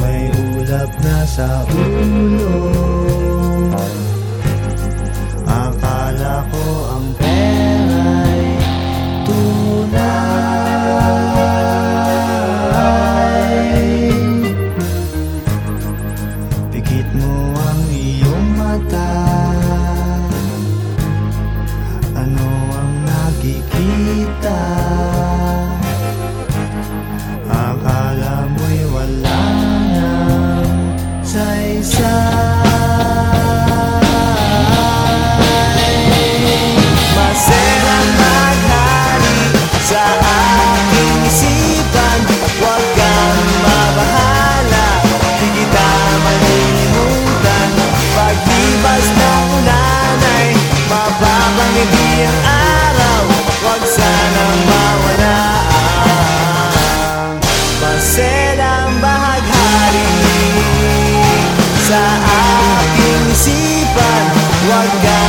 May ulap na sa ulo. Akala ko ang pera'y tunay. Pikit mo ang iyong mata. desire. God.